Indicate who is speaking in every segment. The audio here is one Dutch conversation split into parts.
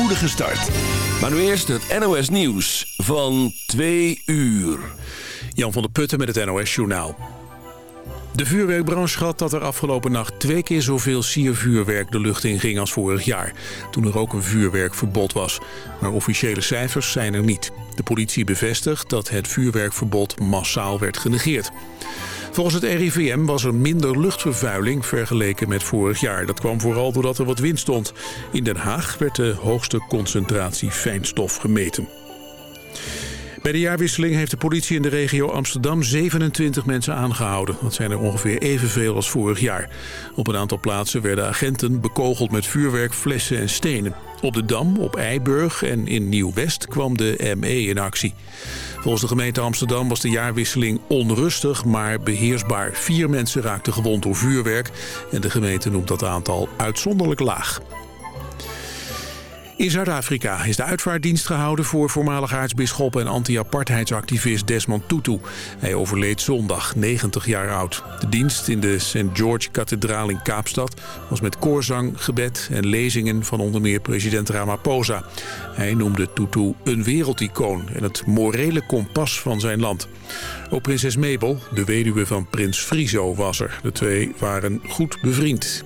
Speaker 1: spoedige start. Maar nu eerst het NOS Nieuws van 2 uur.
Speaker 2: Jan van der Putten met het NOS Journaal. De vuurwerkbranche schat dat er afgelopen nacht twee keer zoveel siervuurwerk de lucht in ging als vorig jaar. Toen er ook een vuurwerkverbod was. Maar officiële cijfers zijn er niet. De politie bevestigt dat het vuurwerkverbod massaal werd genegeerd. Volgens het RIVM was er minder luchtvervuiling vergeleken met vorig jaar. Dat kwam vooral doordat er wat wind stond. In Den Haag werd de hoogste concentratie fijnstof gemeten. Bij de jaarwisseling heeft de politie in de regio Amsterdam 27 mensen aangehouden. Dat zijn er ongeveer evenveel als vorig jaar. Op een aantal plaatsen werden agenten bekogeld met vuurwerk, flessen en stenen. Op de Dam, op Eiburg en in Nieuw-West kwam de ME in actie. Volgens de gemeente Amsterdam was de jaarwisseling onrustig, maar beheersbaar. Vier mensen raakten gewond door vuurwerk en de gemeente noemt dat aantal uitzonderlijk laag. In Zuid-Afrika is de uitvaartdienst gehouden voor voormalig aartsbisschop en anti-apartheidsactivist Desmond Tutu. Hij overleed zondag, 90 jaar oud. De dienst in de St. George-kathedraal in Kaapstad was met koorzang, gebed en lezingen van onder meer president Ramaphosa. Hij noemde Tutu een wereldicoon en het morele kompas van zijn land. Ook prinses Mabel, de weduwe van prins Friso, was er. De twee waren goed bevriend.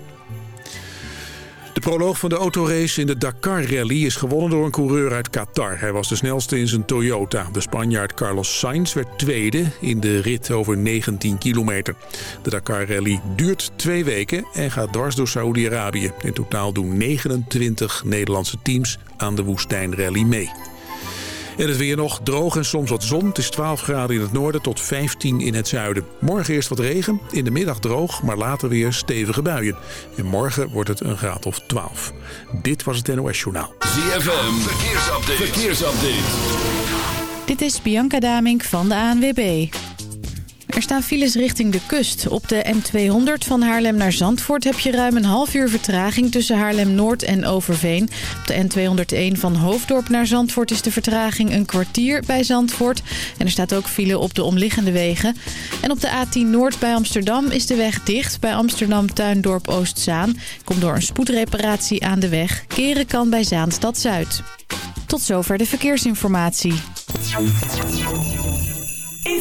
Speaker 2: De proloog van de autorace in de Dakar Rally is gewonnen door een coureur uit Qatar. Hij was de snelste in zijn Toyota. De Spanjaard Carlos Sainz werd tweede in de rit over 19 kilometer. De Dakar Rally duurt twee weken en gaat dwars door Saoedi-Arabië. In totaal doen 29 Nederlandse teams aan de woestijnrally mee. En het weer nog droog en soms wat zon. Het is 12 graden in het noorden tot 15 in het zuiden. Morgen eerst wat regen, in de middag droog, maar later weer stevige buien. En morgen wordt het een graad of 12. Dit was het NOS Journaal.
Speaker 1: ZFM, verkeersupdate. verkeersupdate.
Speaker 3: Dit is Bianca Damink van de ANWB. Er staan files richting de kust. Op de M200 van Haarlem naar Zandvoort heb je ruim een half uur vertraging tussen Haarlem-Noord en Overveen. Op de N201 van Hoofddorp naar Zandvoort is de vertraging een kwartier bij Zandvoort. En er staat ook file op de omliggende wegen. En op de A10 Noord bij Amsterdam is de weg dicht bij Amsterdam-Tuindorp Oostzaan. Komt door een spoedreparatie aan de weg. Keren kan bij Zaanstad Zuid. Tot zover de verkeersinformatie.
Speaker 4: In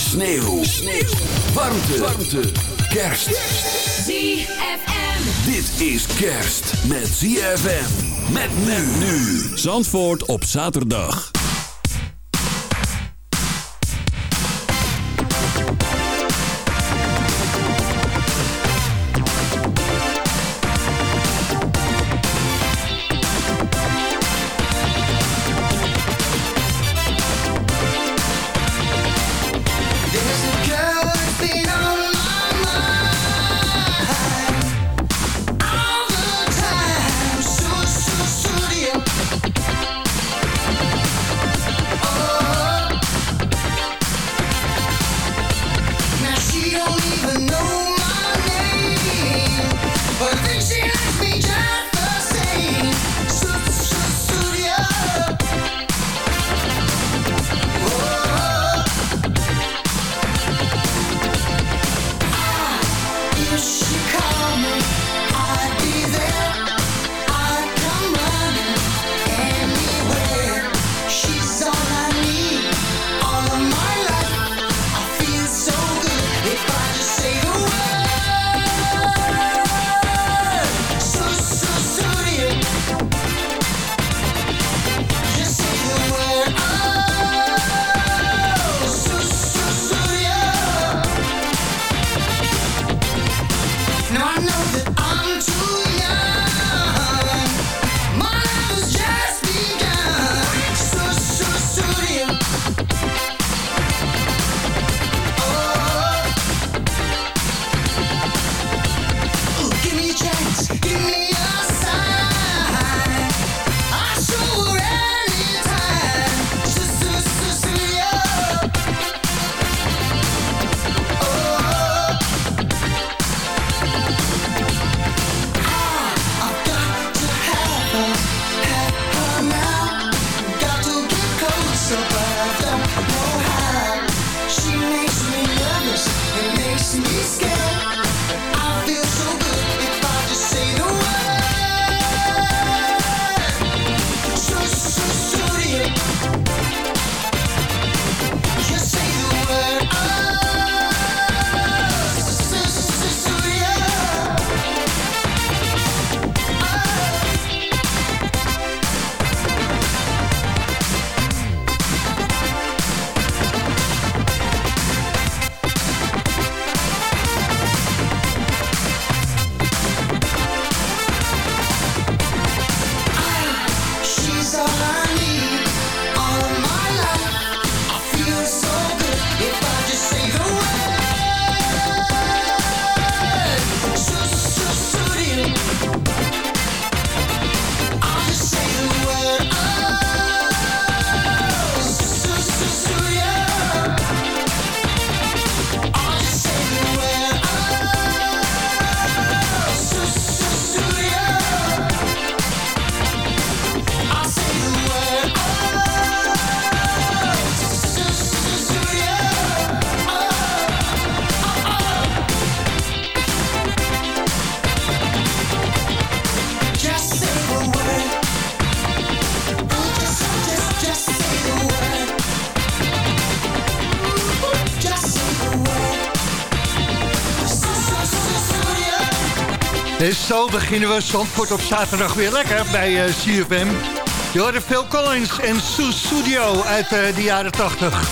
Speaker 1: Sneeuw. Sneeuw. Warmte. Warmte. Kerst.
Speaker 4: ZFM.
Speaker 1: Dit is kerst met ZFM. Met men nu. Zandvoort op zaterdag.
Speaker 5: Zo beginnen we Zandvoort op zaterdag weer lekker bij eh, CFM. Je hoorde Phil Collins en Sue Studio uit eh, de jaren 80.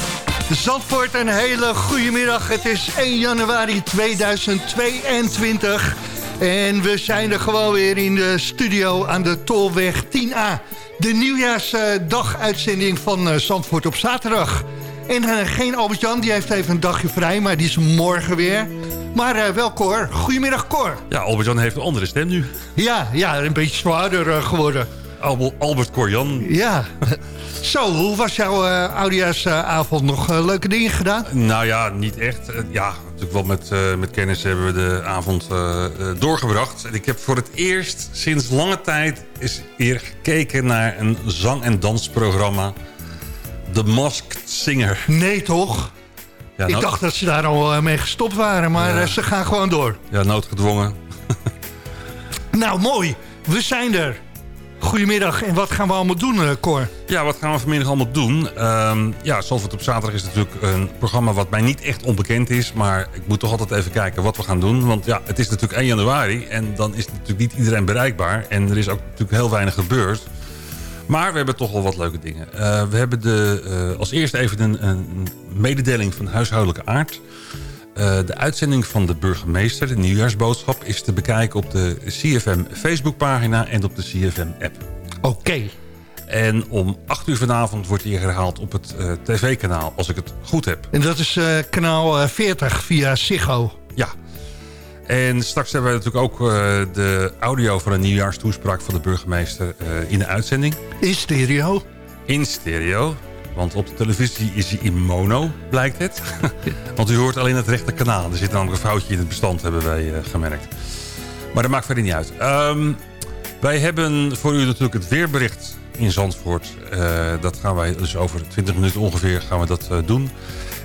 Speaker 5: Zandvoort, een hele goede middag. Het is 1 januari 2022. En we zijn er gewoon weer in de studio aan de Tolweg 10A. De nieuwjaarsdag-uitzending van eh, Zandvoort op zaterdag. En geen Albert-Jan, die heeft even een dagje vrij, maar die is morgen weer. Maar eh, wel Cor. Goedemiddag Cor.
Speaker 6: Ja, Albert-Jan heeft een andere stem nu.
Speaker 5: Ja, ja, een beetje zwaarder eh, geworden.
Speaker 6: Albert, Albert Corjan.
Speaker 5: Ja. Zo, hoe was jouw uh, oudejaarsavond? Nog eh, leuke dingen gedaan?
Speaker 6: Nou ja, niet echt. Eh, Ja, natuurlijk wel met, eh, met kennis hebben we de avond eh, eh, doorgebracht. En ik heb voor het eerst sinds lange tijd eens weer gekeken naar een zang- en dansprogramma. The Masked Singer.
Speaker 5: Nee, toch? Ik
Speaker 6: nood-
Speaker 5: dacht dat ze daar al eh, mee gestopt waren, maar eh, ze gaan gewoon door.
Speaker 6: Ja, noodgedwongen.
Speaker 5: Nou, mooi. We zijn er. Goedemiddag. En wat gaan we allemaal doen, eh, Cor?
Speaker 6: Ja, wat gaan we vanmiddag allemaal doen? Ehm ja, Zandvoort op zaterdag is natuurlijk een programma wat mij niet echt onbekend is. Maar ik moet toch altijd even kijken wat we gaan doen. Want ja, het is natuurlijk 1 januari en dan is natuurlijk niet iedereen bereikbaar. En er is ook natuurlijk heel weinig gebeurd. Maar we hebben toch wel wat leuke dingen. Eh, we hebben de, eh, als eerste even een, een mededeling van huishoudelijke aard. Eh, de uitzending van de burgemeester, de nieuwjaarsboodschap... is te bekijken op de CFM Facebookpagina en op de CFM-app.
Speaker 5: Oké.
Speaker 6: En om 8 uur vanavond wordt hij herhaald op het tv-kanaal, als ik het goed heb.
Speaker 5: En dat is kanaal eh, 40 via Ziggo.
Speaker 6: Ja. En straks hebben we natuurlijk ook eh, de audio van een nieuwjaarstoespraak van de burgemeester eh, in de uitzending.
Speaker 5: In stereo.
Speaker 6: In stereo. Want op de televisie is hij in mono, blijkt het. Want u hoort alleen het rechte kanaal. Er zit namelijk een foutje in het bestand, hebben wij eh, gemerkt. Maar dat maakt verder niet uit. Ehm, wij hebben voor u natuurlijk het weerbericht in Zandvoort. Dat gaan wij dus over 20 minuten ongeveer gaan we dat doen.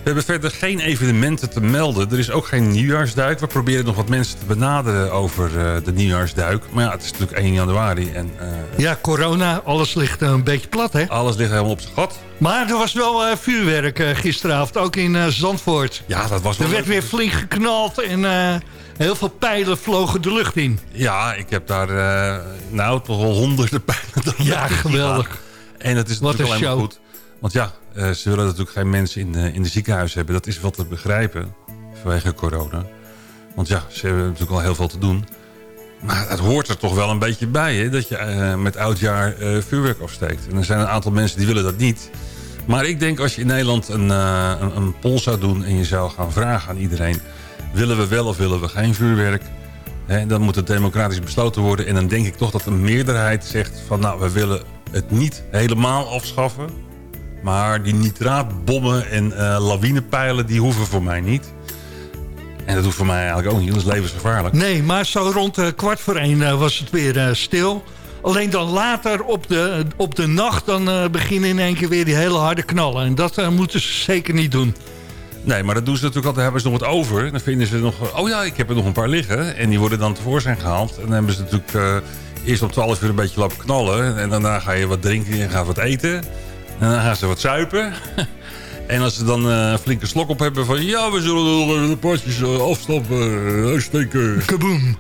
Speaker 6: We hebben verder geen evenementen te melden. Er is ook geen nieuwjaarsduik. We proberen nog wat mensen te benaderen over eh, de nieuwjaarsduik. Maar ja, het is natuurlijk 1 januari en eh,
Speaker 5: Ja, corona, alles ligt eh, een beetje plat, hè?
Speaker 6: alles ligt helemaal op zijn gat.
Speaker 5: Maar er was wel vuurwerk gisteravond, ook in Zandvoort.
Speaker 6: Ja, dat was wel
Speaker 5: Er werd weer flink geknald en heel veel pijlen vlogen de lucht in.
Speaker 6: Ja, ik heb daar nou toch wel honderden pijlen
Speaker 5: Ja, geweldig.
Speaker 6: En dat is
Speaker 5: Wat
Speaker 6: natuurlijk
Speaker 5: een
Speaker 6: alleen maar goed. Want ja, eh, ze willen natuurlijk geen mensen in de, in ziekenhuis hebben. Dat is wel te begrijpen vanwege corona. Want ja, ze hebben natuurlijk al heel veel te doen. Maar het hoort er toch wel een beetje bij, hè? Dat je eh, met oudjaar eh vuurwerk afsteekt. En er zijn een aantal mensen die willen dat niet. Maar ik denk als je in Nederland een, eh, een, een poll zou doen... en je zou gaan vragen aan iedereen... willen we wel of willen we geen vuurwerk... Hè, dan moet het democratisch besloten worden. En dan denk ik toch dat een meerderheid zegt van... nou, we willen het niet helemaal afschaffen. Maar die nitraatbommen en eh lawinepijlen... die hoeven voor mij niet. En dat hoeft voor mij eigenlijk ook niet. Dat is levensgevaarlijk.
Speaker 5: Nee, maar zo rond eh, kwart voor één eh, was het weer stil. Alleen dan later op de, op de nacht... dan beginnen in één keer weer die hele harde knallen. En dat moeten ze zeker niet doen.
Speaker 6: Nee, maar dat doen ze natuurlijk altijd. Hebben ze nog wat over. Dan vinden ze nog... Oh ja, ik heb er nog een paar liggen. En die worden dan tevoorschijn gehaald. En dan hebben ze natuurlijk eerst om 12 uur een beetje lopen knallen. En daarna ga je wat drinken en gaat wat eten. En dan gaan ze wat zuipen. en als ze dan eh, een flinke slok op hebben van... Ja, we zullen nog de potjes uh, afstappen, uitsteken.
Speaker 5: Kaboom.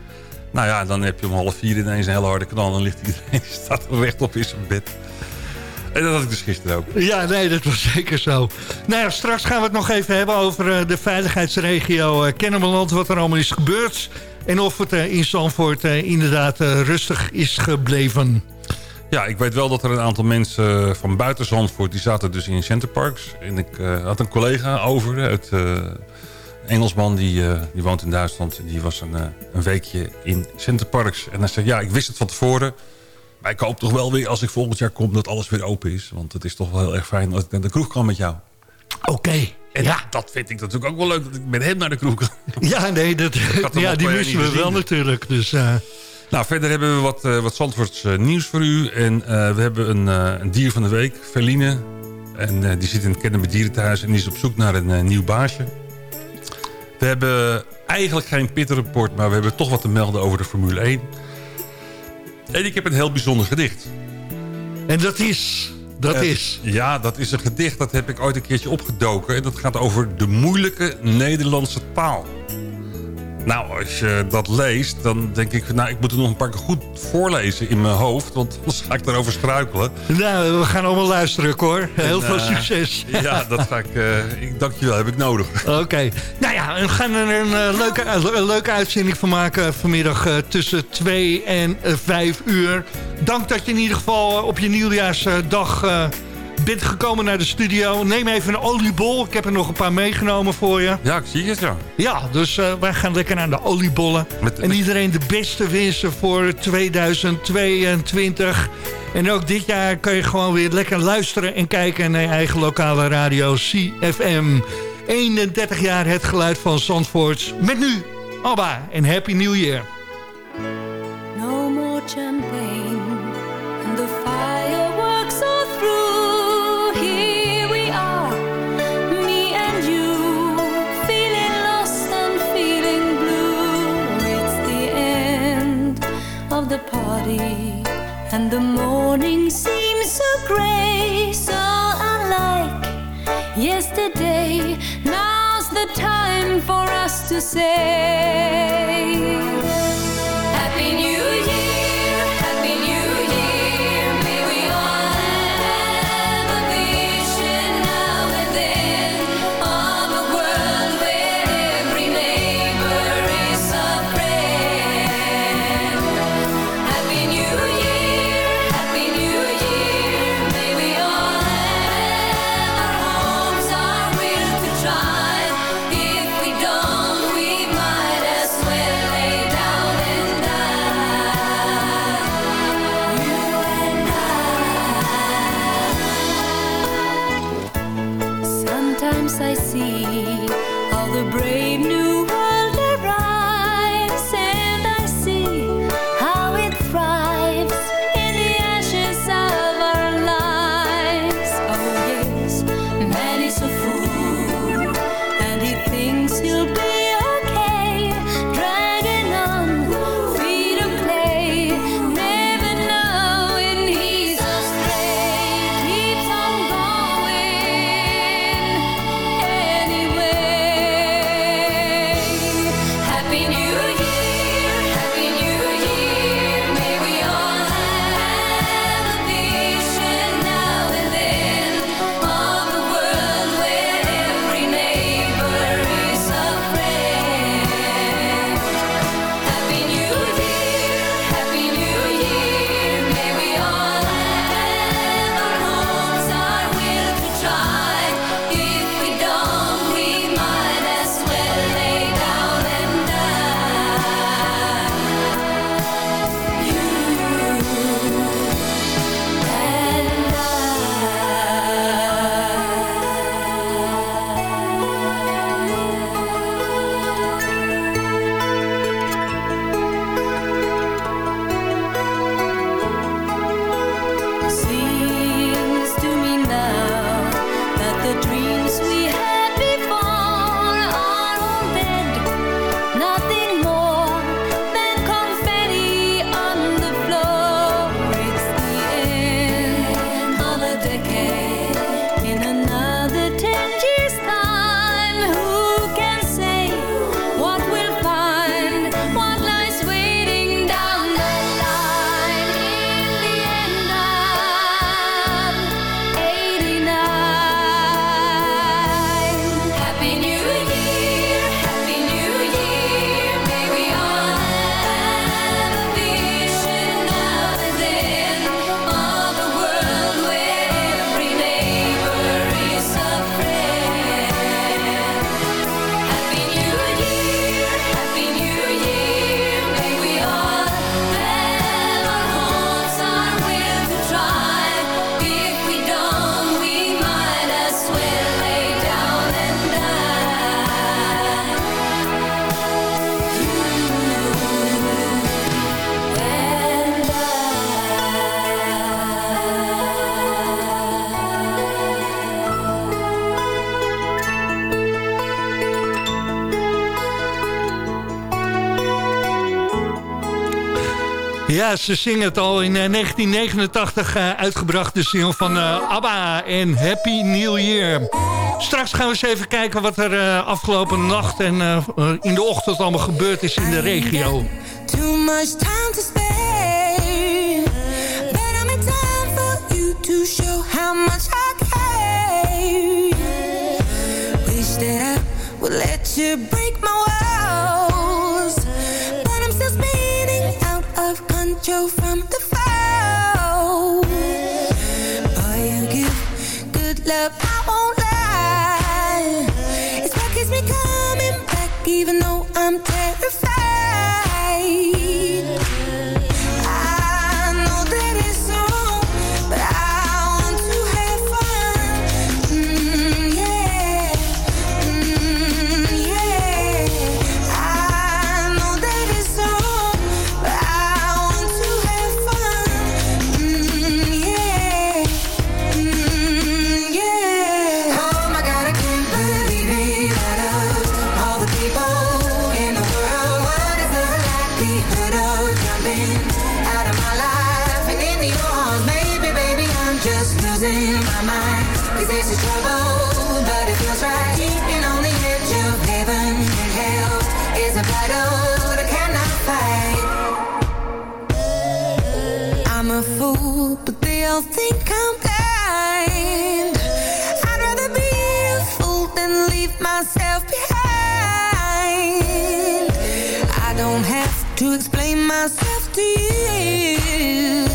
Speaker 6: Nou ja, dan heb je om half vier ineens een hele harde knal. En dan ligt iedereen staat er rechtop in zijn bed. En dat had ik dus gisteren ook.
Speaker 5: Ja, nee, dat was zeker zo. Nou ja, straks gaan we het nog even hebben over eh, de veiligheidsregio Kennemerland. Wat er allemaal is gebeurd. En of het in Zandvoort inderdaad rustig is gebleven.
Speaker 6: Ja, ik weet wel dat er een aantal mensen van buiten Zandvoort... die zaten dus in Centerparks. En ik had een collega over uit... Engelsman die, die woont in Duitsland. Die was een, een weekje in Centerparks. En hij zei, ja, ik wist het van tevoren. Maar ik hoop toch wel weer als ik volgend jaar kom dat alles weer open is. Want het is toch wel heel erg fijn als ik naar de kroeg kan met jou.
Speaker 5: Oké.
Speaker 6: En ja. dat vind ik natuurlijk ook wel leuk dat ik met hem naar de kroeg kan.
Speaker 5: Ja, nee, dat, ja, die missen we wel natuurlijk. Dus, uh...
Speaker 6: Nou, verder hebben we wat, uh, wat Zandvoorts uh, nieuws voor u. En we hebben een, een, dier van de week, Feline. En die zit in het Kennemer Dierenthuis en die is op zoek naar een nieuw baasje. We hebben eigenlijk geen pittenrapport, maar we hebben toch wat te melden over de Formule 1. En ik heb een heel bijzonder gedicht.
Speaker 5: En dat is... Dat is...
Speaker 6: Ja, dat is een gedicht. Dat heb ik ooit een keertje opgedoken. En dat gaat over de moeilijke Nederlandse taal. Nou, als je dat leest, dan denk ik... nou, ik moet er nog een paar keer goed voorlezen in mijn hoofd. Want anders ga ik daarover struikelen.
Speaker 5: Nou, we gaan allemaal luisteren, hoor. Heel
Speaker 6: En,
Speaker 5: veel
Speaker 6: eh,
Speaker 5: succes.
Speaker 6: Ja, dat ga ik... eh, ik dank je wel, heb ik nodig.
Speaker 5: Oké. Nou ja, we gaan er een, eh, leuke, een leuke uitzending van maken vanmiddag tussen 2 en 5 uur. Dank dat je in ieder geval op je nieuwjaarsdag bent gekomen naar de studio. Neem even een oliebol. Ik heb er nog een paar meegenomen voor je.
Speaker 6: Ja, ik zie het, ja.
Speaker 5: Ja, dus eh, wij gaan lekker naar de oliebollen.
Speaker 6: Met-
Speaker 5: en iedereen de beste wensen voor 2022. En ook dit jaar kun je gewoon weer lekker luisteren en kijken naar je eigen lokale radio CFM. 31 jaar het geluid van Zandvoort. Met nu Abba en Happy New Year.
Speaker 7: The morning seems so grey, so unlike yesterday. Now's the time for us to say.
Speaker 5: Ja, ze zingen het al in eh, 1989 eh, uitgebracht, de single van eh, ABBA en Happy New Year. Straks gaan we eens even kijken wat er eh, afgelopen nacht en eh, eh, in de ochtend allemaal gebeurd is in de regio.
Speaker 8: Too much time to time for you to show how much I care. Let you I'm a fool, but they all think I'm blind. I'd rather be a fool than leave myself behind. I don't have to explain myself to you.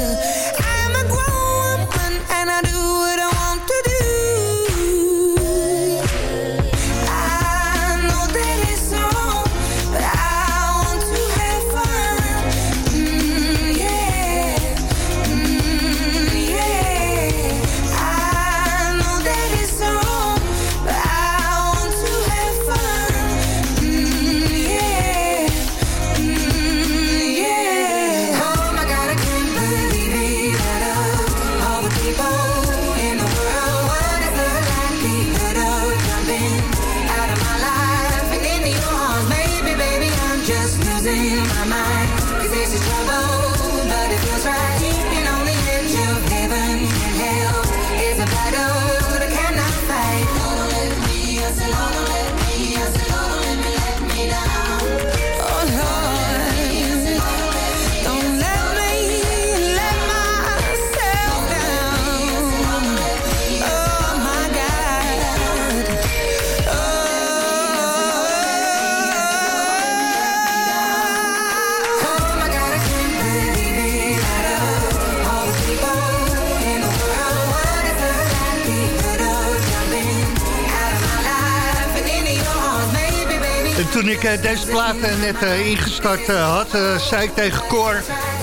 Speaker 5: Ik eh, deze plaat eh, net eh, ingestart had, zei ik tegen Cor...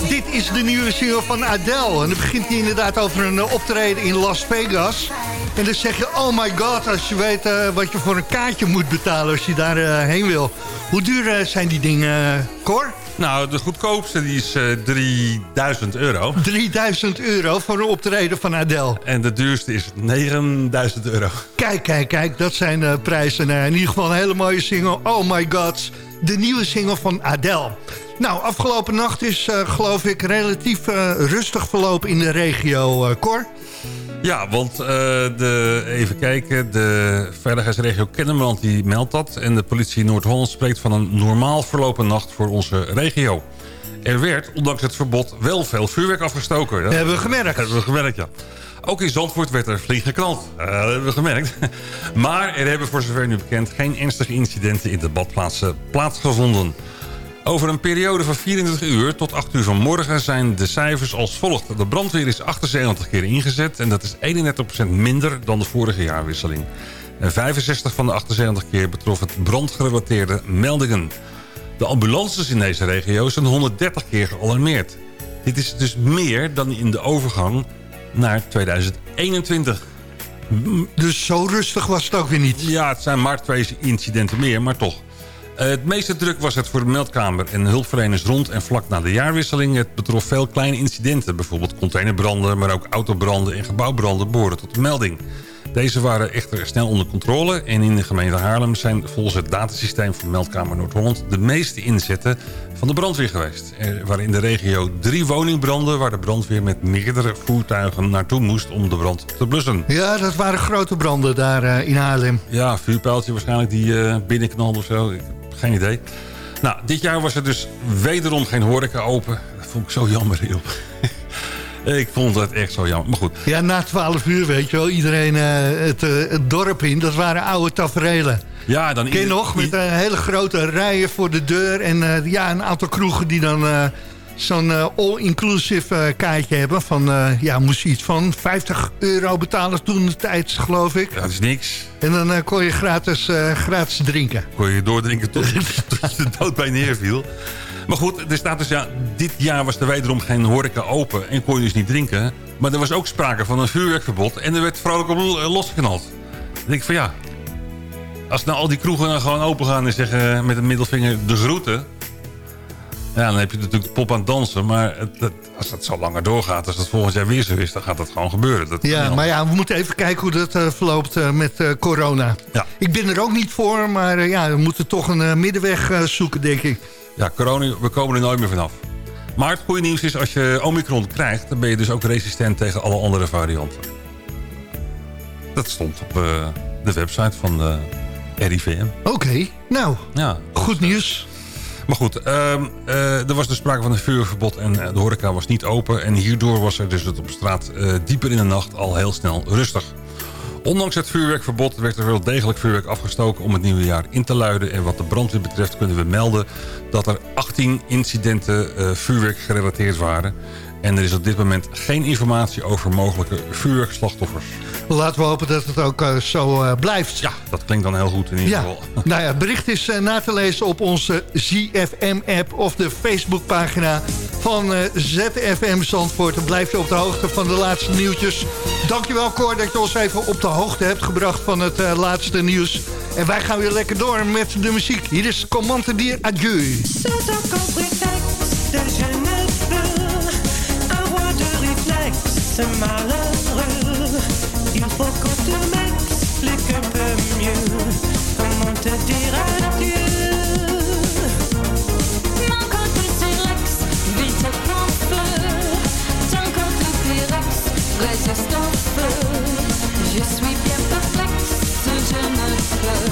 Speaker 5: dit is de nieuwe single van Adele. En dan begint hij inderdaad over een optreden in Las Vegas. En dan zeg je, oh my god, als je weet eh, wat je voor een kaartje moet betalen... als je daar eh, heen wil. Hoe duur eh, zijn die dingen, Cor?
Speaker 6: Nou, de goedkoopste die is eh 3000 euro.
Speaker 5: 3000 euro voor een optreden van Adele.
Speaker 6: En de duurste is 9000 euro.
Speaker 5: Kijk, kijk, kijk, dat zijn prijzen. In ieder geval een hele mooie single. Oh my god, de nieuwe single van Adele. Nou, afgelopen nacht is, geloof ik, relatief rustig verlopen in de regio, Cor.
Speaker 6: Ja, want eh, de, even kijken, de veiligheidsregio Kennemerland die meldt dat. En de politie Noord-Holland spreekt van een normaal verlopen nacht voor onze regio. Er werd, ondanks het verbod, wel veel vuurwerk afgestoken. Dat
Speaker 5: Hebben we gemerkt.
Speaker 6: hebben we gemerkt, ja. Ook in Zandvoort werd er flink geknald. Eh, dat hebben we gemerkt. Maar er hebben voor zover nu bekend geen ernstige incidenten in de badplaatsen plaatsgevonden. Over een periode van 24 uur tot 8 uur vanmorgen zijn de cijfers als volgt. De brandweer is 78 keer ingezet en dat is 31% minder dan de vorige jaarwisseling. En 65 van de 78 keer betrof het brandgerelateerde meldingen. De ambulances in deze regio zijn 130 keer gealarmeerd. Dit is dus meer dan in de overgang naar 2021.
Speaker 5: Dus zo rustig was het ook weer niet.
Speaker 6: Ja, het zijn maar twee incidenten meer, maar toch. Eh, het meeste druk was het voor de meldkamer en hulpverleners rond en vlak na de jaarwisseling. Het betrof veel kleine incidenten, bijvoorbeeld containerbranden... maar ook autobranden en gebouwbranden behoren tot de melding. Deze waren echter snel onder controle en in de gemeente Haarlem zijn volgens het datasysteem van Meldkamer Noord-Holland de meeste inzetten van de brandweer geweest. Er waren in de regio drie woningbranden waar de brandweer met meerdere voertuigen naartoe moest om de brand te blussen.
Speaker 5: Ja, dat waren grote branden daar eh, in Haarlem.
Speaker 6: Ja, vuurpijltje waarschijnlijk die eh binnenknalde of zo. Geen idee. Nou, dit jaar was er dus wederom geen horeca open. Dat vond ik zo jammer, joh. ik vond dat echt zo jammer. Maar goed,
Speaker 5: Ja, na 12 uur, weet je wel, iedereen eh, het, eh, het dorp in. Dat waren oude taferelen.
Speaker 6: ja, dan...
Speaker 5: Ken nog? Met eh, hele grote rijen voor de deur. En eh, ja, een aantal kroegen die dan zo'n eh, all-inclusive eh, kaartje hebben. Van, eh, ja, moest je iets van 50 euro betalen toen de tijd, geloof ik.
Speaker 6: Dat is niks.
Speaker 5: En dan kon je gratis, gratis drinken.
Speaker 6: kon je doordrinken tot, tot je de dood bij neerviel. Maar goed, er staat dus ja, dit jaar was er wederom geen horeca open en kon je dus niet drinken. Maar er was ook sprake van een vuurwerkverbod en er werd vrolijk op lo- losgeknald. Dan denk ik van ja, als nou al die kroegen dan gewoon open gaan en zeggen met een middelvinger de groeten. Ja, dan heb je natuurlijk pop aan het dansen. Maar het, het- als dat zo langer doorgaat, als dat volgend jaar weer zo is, dan gaat dat gewoon gebeuren. Dat
Speaker 5: Ja, maar ja, we moeten even kijken hoe dat eh, verloopt eh, met eh, corona.
Speaker 6: Ja.
Speaker 5: Ik ben er ook niet voor, maar ja, we moeten toch een middenweg zoeken, denk ik.
Speaker 6: Ja, corona, we komen er nooit meer vanaf. Maar het goede nieuws is, als je Omicron krijgt... dan ben je dus ook resistent tegen alle andere varianten. Dat stond op de website van de RIVM.
Speaker 5: Oké, nou,
Speaker 6: Ja.
Speaker 5: goed nieuws.
Speaker 6: Maar goed, ehm, eh, er was dus sprake van een vuurverbod en eh, de horeca was niet open. En hierdoor was er dus het op straat eh, dieper in de nacht al heel snel rustig. Ondanks het vuurwerkverbod werd er wel degelijk vuurwerk afgestoken om het nieuwe jaar in te luiden. En wat de brandweer betreft kunnen we melden dat er 18 incidenten vuurwerk gerelateerd waren. En er is op dit moment geen informatie over mogelijke vuurwerkslachtoffers.
Speaker 5: Laten we hopen dat het ook eh, zo eh, blijft.
Speaker 6: Ja, dat klinkt dan heel goed in ieder
Speaker 5: Ja,
Speaker 6: geval.
Speaker 5: nou ja, het bericht is eh, na te lezen op onze ZFM-app of de Facebookpagina van ZFM Zandvoort. Dan blijf je op de hoogte van de laatste nieuwtjes. Dankjewel Cor dat je ons even op de hoogte hebt gebracht van het laatste nieuws. En wij gaan weer lekker door met de muziek. Hier is Commande Dier Adieu.
Speaker 4: Réflexe malheureux. Il faut qu'on te m'explique un peu mieux comment te dire adieu.
Speaker 7: Mon compte Silex, vite prend feu. Ton compte Pyrex résiste au feu. Je suis bien perplexe, je ne peux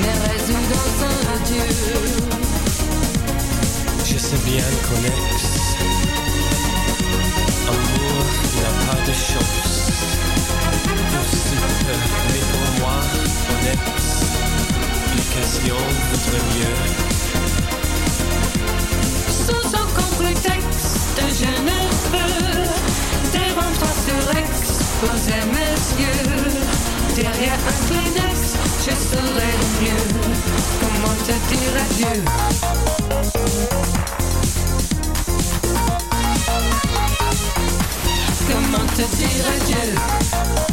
Speaker 7: me résoudre aux adieux.
Speaker 9: Je sais bien qu'au mais pour moi, ex, application vaudrait mieux.
Speaker 4: Sous aucun prétexte, je ne peux devant sur Rex poser mes yeux. Derrière un Kleenex, je serai mieux. Comment te dire adieu? Comment te dire adieu?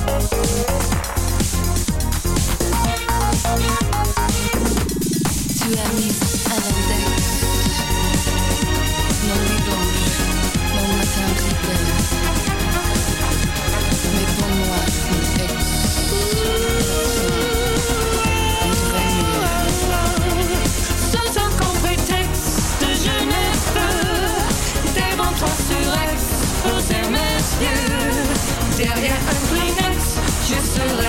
Speaker 4: Derrière un Kleenex, je serai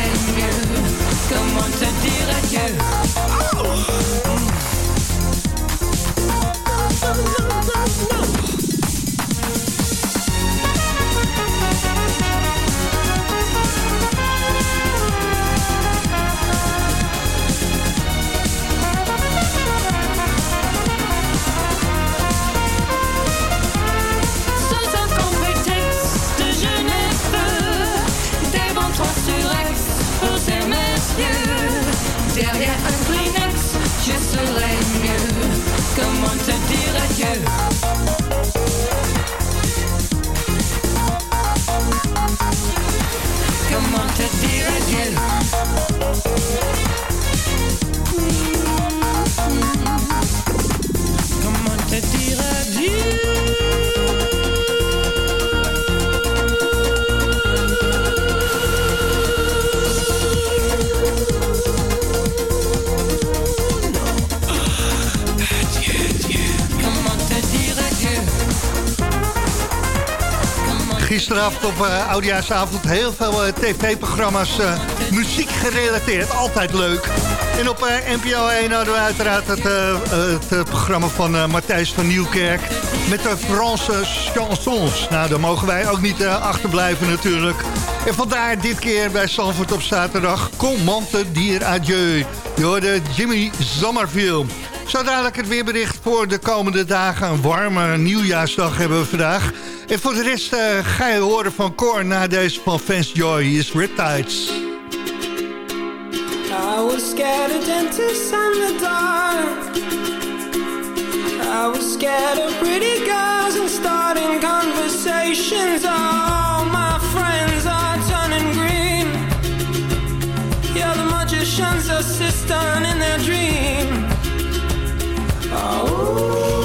Speaker 5: op uh, Oudjaarsavond heel veel eh, tv-programma's uh, muziek gerelateerd. Altijd leuk. En op NPO 1 hadden we uiteraard het, het programma van Matthijs van Nieuwkerk... met de Franse chansons. Nou, daar mogen wij ook niet achterblijven natuurlijk. En vandaar dit keer bij Sanford op zaterdag... Commande dier adieu. Je hoorde Jimmy Sommerville. Zo dadelijk het weerbericht voor de komende dagen. Een warme nieuwjaarsdag hebben we vandaag. En voor de rest uh, ga je horen van Cor na deze van Fans Joy. is Riptides.
Speaker 10: I was scared of dentists and the dark. I was scared of pretty girls and starting conversations. All my friends are turning green. Yeah, the magician's assistant in their dream. Singing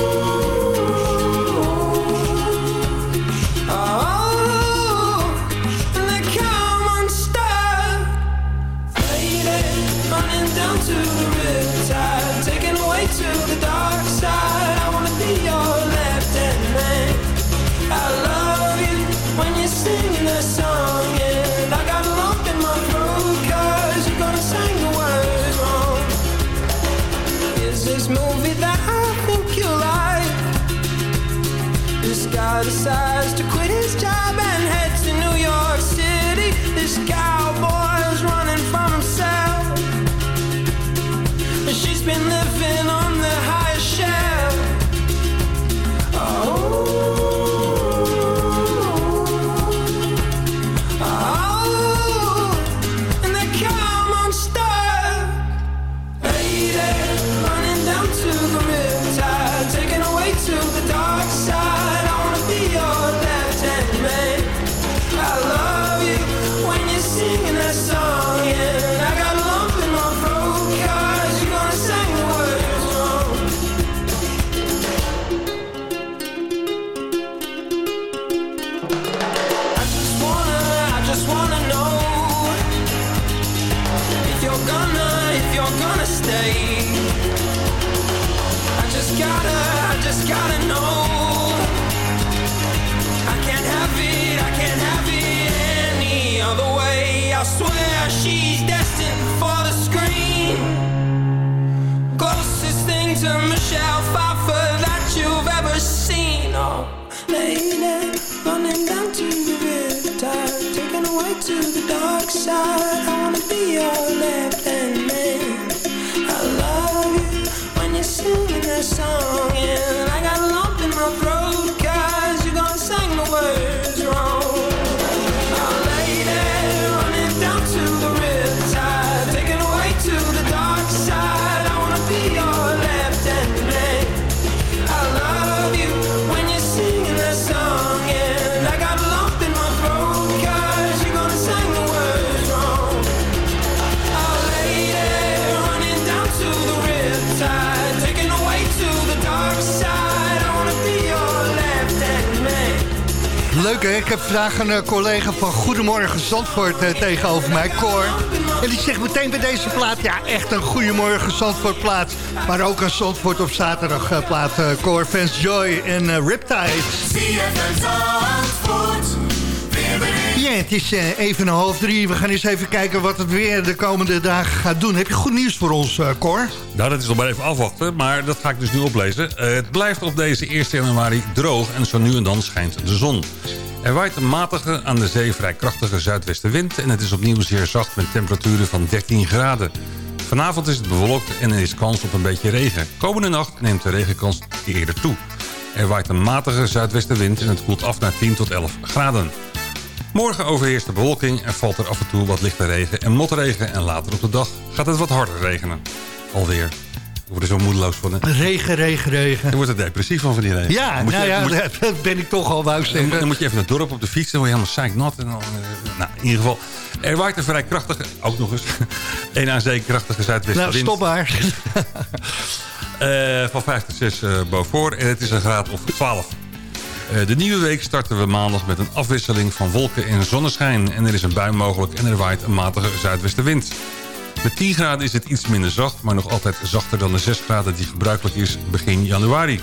Speaker 10: song, and
Speaker 5: Ik heb vandaag een eh, collega van Goedemorgen Zandvoort eh, tegenover mij, Cor. En die zegt meteen bij deze plaat, ja echt een Goedemorgen Zandvoort plaat. Maar ook een Zandvoort op zaterdag eh, plaat, Cor, Fans Joy en Riptide. Ja, het is eh, even een half drie. We gaan eens even kijken wat het weer de komende dagen gaat doen. Heb je goed nieuws voor ons, Cor?
Speaker 6: Nou, dat is nog maar even afwachten, maar dat ga ik dus nu oplezen. Het blijft op deze 1 januari droog en zo nu en dan schijnt de zon. Er waait een matige, aan de zee vrij krachtige zuidwestenwind... en het is opnieuw zeer zacht met temperaturen van 13 graden. Vanavond is het bewolkt en er is kans op een beetje regen. Komende nacht neemt de regenkans eerder toe. Er waait een matige zuidwestenwind en het koelt af naar 10 tot 11 graden. Morgen overheerst de bewolking en valt er af en toe wat lichte regen en motregen... en later op de dag gaat het wat harder regenen. Alweer. Word er zo moedeloos van. hè.
Speaker 5: Regen, regen, regen.
Speaker 6: Je wordt er depressief van van die regen.
Speaker 5: Ja,
Speaker 6: Dan moet
Speaker 5: nou
Speaker 6: je-
Speaker 5: ja,
Speaker 6: moet
Speaker 5: dat ben ik toch al wou
Speaker 6: dan,
Speaker 5: zeggen.
Speaker 6: dan moet je even naar het dorp op de fiets. Dan word je helemaal zeiknat. En dan, eh, nou, in ieder geval. Er waait een vrij krachtige, ook nog eens, een aan zee krachtige
Speaker 5: Nou,
Speaker 6: zuidwestenwind.
Speaker 5: stop maar.
Speaker 6: Eh, van 5 tot 6 uh, Beaufort. En het is een graad of 12. Eh, de nieuwe week starten we maandag met een afwisseling van wolken en zonneschijn. En er is een bui mogelijk en er waait een matige zuidwestenwind. Met 10 graden is het iets minder zacht, maar nog altijd zachter dan de 6 graden die gebruikelijk is begin januari.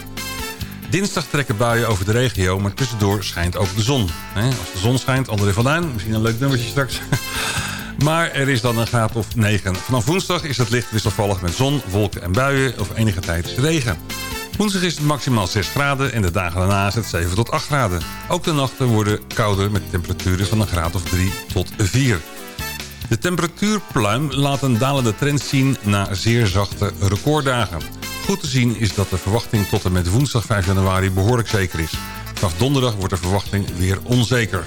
Speaker 6: Dinsdag trekken buien over de regio, maar tussendoor schijnt ook de zon. Als de zon schijnt, André van Duin, misschien een leuk nummertje straks. Maar er is dan een graad of 9. Vanaf woensdag is het licht wisselvallig met zon, wolken en buien of enige tijd regen. Woensdag is het maximaal 6 graden en de dagen daarna is het 7 tot 8 graden. Ook de nachten worden kouder met temperaturen van een graad of 3 tot 4. De temperatuurpluim laat een dalende trend zien na zeer zachte recorddagen. Goed te zien is dat de verwachting tot en met woensdag 5 januari behoorlijk zeker is. Vanaf donderdag wordt de verwachting weer onzeker.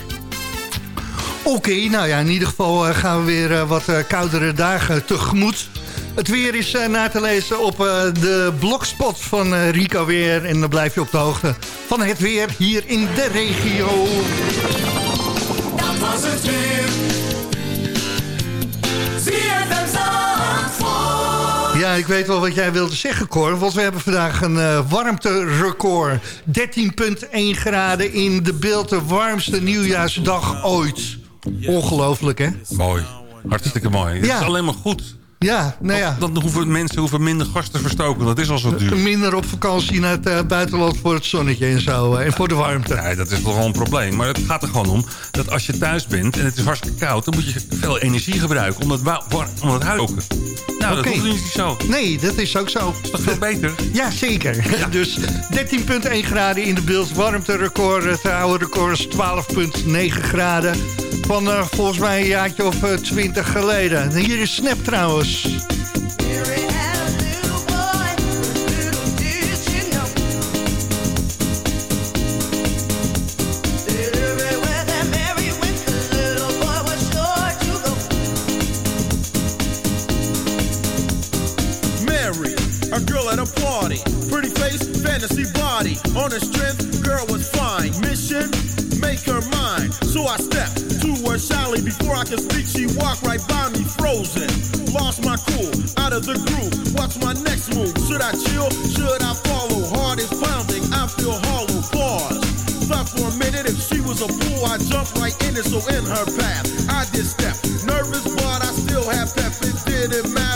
Speaker 5: Oké, nou ja, in ieder geval eh, gaan we weer eh, wat eh, koudere dagen tegemoet. Het weer is na te lezen op de blogspot van Rico Weer. En dan blijf je op de hoogte van het weer hier in de regio.
Speaker 4: Dat was het weer.
Speaker 5: Ja, ik weet wel wat jij wilde zeggen, Cor. Want we hebben vandaag een eh, warmterecord. 13,1 graden in de beeld de warmste nieuwjaarsdag ooit. Ongelooflijk, hè?
Speaker 6: Mooi. Hartstikke mooi. Het
Speaker 5: Ja.
Speaker 6: is alleen maar goed.
Speaker 5: Ja, nou ja.
Speaker 6: Dan hoeven mensen hoeven minder gas te verstoken. Dat is al zo duur.
Speaker 5: Minder op vakantie naar het eh, buitenland voor het zonnetje en zo. eh, en voor de warmte.
Speaker 6: Nee, dat is wel een probleem. Maar het gaat er gewoon om dat als je thuis bent en het is hartstikke koud... dan moet je veel energie gebruiken om wa- om het huis te koken. Nou, dat hoeft niet zo.
Speaker 5: Nee, dat is ook zo.
Speaker 6: is toch veel beter?
Speaker 5: Ja, zeker. Dus 13,1 graden in de beeld. Warmterecord. Het oude record is 12,9 graden. Van eh, volgens mij een jaartje of eh, 20 geleden. En Hier is Snap trouwens.
Speaker 11: Mary, a girl at a party. Pretty face, fantasy body. On her strength, of the groove. What's my next move? Should I chill? Should I follow? Heart is pounding, I feel hollow. Pause. Thought for a minute if she was a fool, I jumped right in it, so in her path. I did step. Nervous, but I still have pep. It didn't matter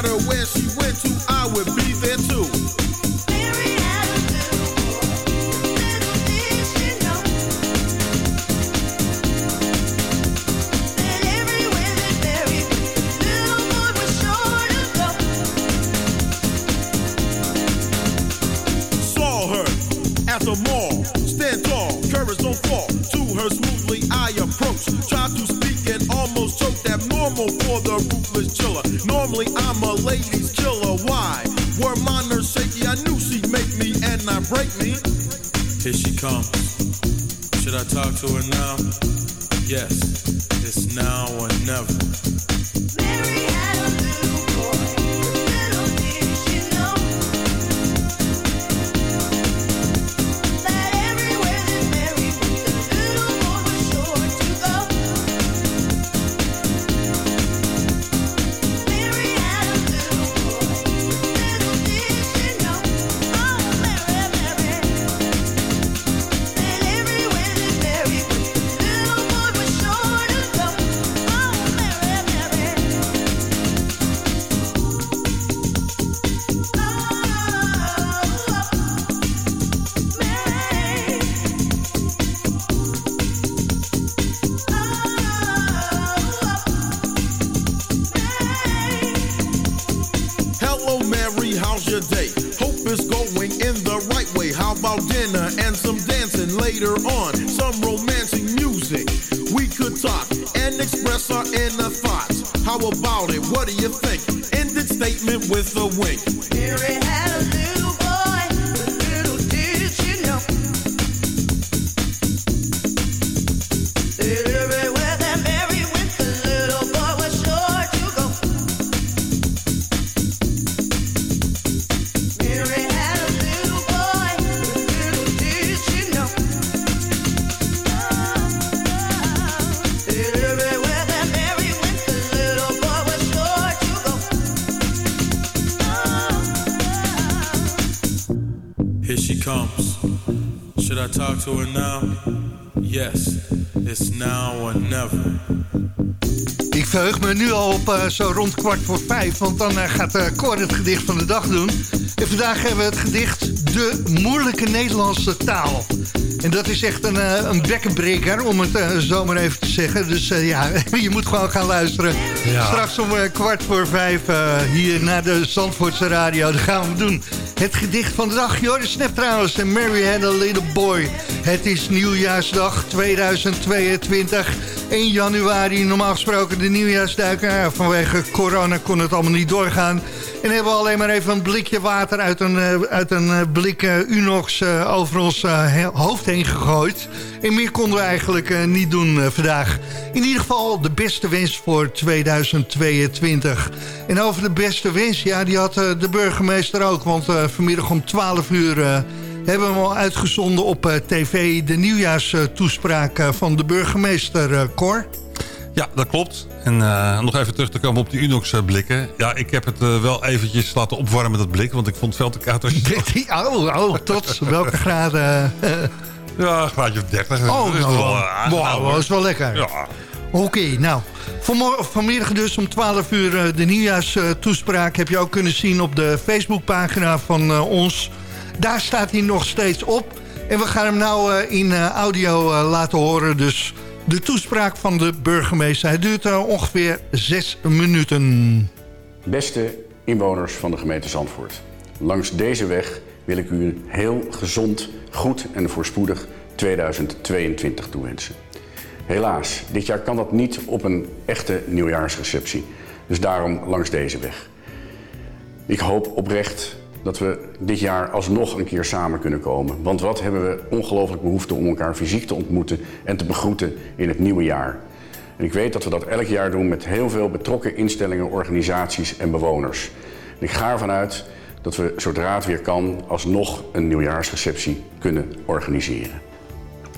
Speaker 5: eh, zo rond kwart voor vijf. Want dan eh, gaat eh Cor het gedicht van de dag doen. En vandaag hebben we het gedicht de moeilijke Nederlandse taal. En dat is echt een, een bekkenbreker, om het eh, zo maar even te zeggen. Dus ja, je moet gewoon gaan luisteren.
Speaker 6: Ja.
Speaker 5: Straks om kwart voor vijf hier naar de Zandvoortse radio. Dat gaan we doen. Het gedicht van de dag. Joris Snap trouwens en Mary Had a Little Boy. Het is nieuwjaarsdag 2022. 1 januari, normaal gesproken de nieuwjaarsduiker. Ja, vanwege corona kon het allemaal niet doorgaan. En hebben we alleen maar even een blikje water uit een, eh, uit een eh, blik eh, Unox over ons hoofd heen gegooid. En meer konden we eigenlijk niet doen vandaag. In ieder geval de beste wens voor 2022. En over de beste wens, ja, die had de burgemeester ook. Want vanmiddag om 12 uur hebben we hem al uitgezonden op eh, tv... de nieuwjaarstoespraak eh, van de burgemeester, eh, Cor.
Speaker 6: Ja, dat klopt. En eh, nog even terug te komen op die Unox-blikken. Ja, ik heb het wel eventjes laten opwarmen, dat blik. Want ik vond het veel te koud. Als je...
Speaker 5: Oh, oh, tot welke graden?
Speaker 6: Ja, een graadje of 30.
Speaker 5: Oh,
Speaker 6: Dat is
Speaker 5: nou,
Speaker 6: wel,
Speaker 5: wow, dat is wel lekker.
Speaker 6: Ja.
Speaker 5: Oké, nou. Vanmiddag dus om 12 uur de nieuwjaarstoespraak... heb je ook kunnen zien op de Facebookpagina van ons. Daar staat hij nog steeds op. En we gaan hem nou eh, in eh, audio eh, laten horen. Dus de toespraak van de burgemeester. Hij duurt ongeveer zes minuten.
Speaker 12: Beste inwoners van de gemeente Zandvoort. Langs deze weg wil ik u een heel gezond, goed en voorspoedig 2022 toewensen. Helaas, dit jaar kan dat niet op een echte nieuwjaarsreceptie. Dus daarom langs deze weg. Ik hoop oprecht dat we dit jaar alsnog een keer samen kunnen komen. Want wat hebben we ongelooflijk behoefte om elkaar fysiek te ontmoeten en te begroeten in het nieuwe jaar. En ik weet dat we dat elk jaar doen met heel veel betrokken instellingen, organisaties en bewoners. En ik ga ervan uit dat we zodra het weer kan alsnog een nieuwjaarsreceptie kunnen organiseren.